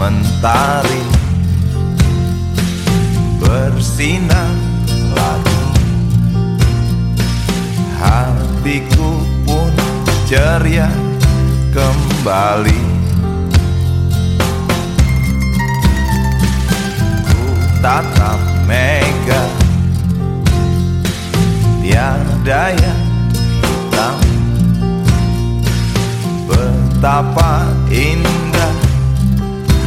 hari bersinar lagi. Hatiku pun ceria kembali. Ku tatap mega Tiada yang hitam. Betapa indah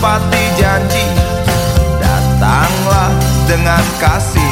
menepati janji. Datanglah dengan kasihmu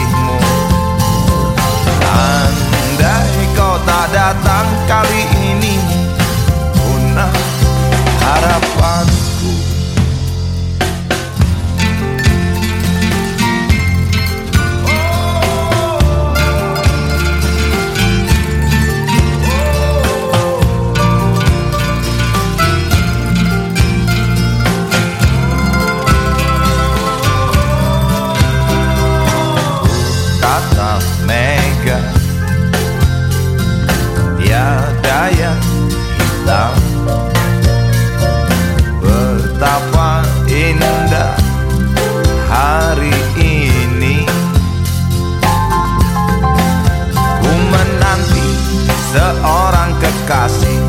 seorang kekasih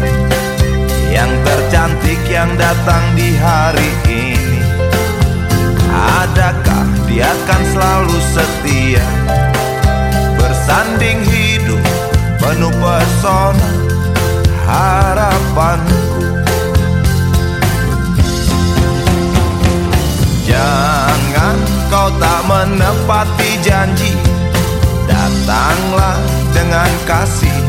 Yang tercantik yang datang di hari ini. Adakah dia akan selalu setia Bersanding hidup penuh pesona harapanku? Jangan kau tak menepati janji Datanglah dengan kasihmu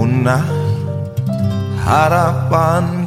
Punah harapan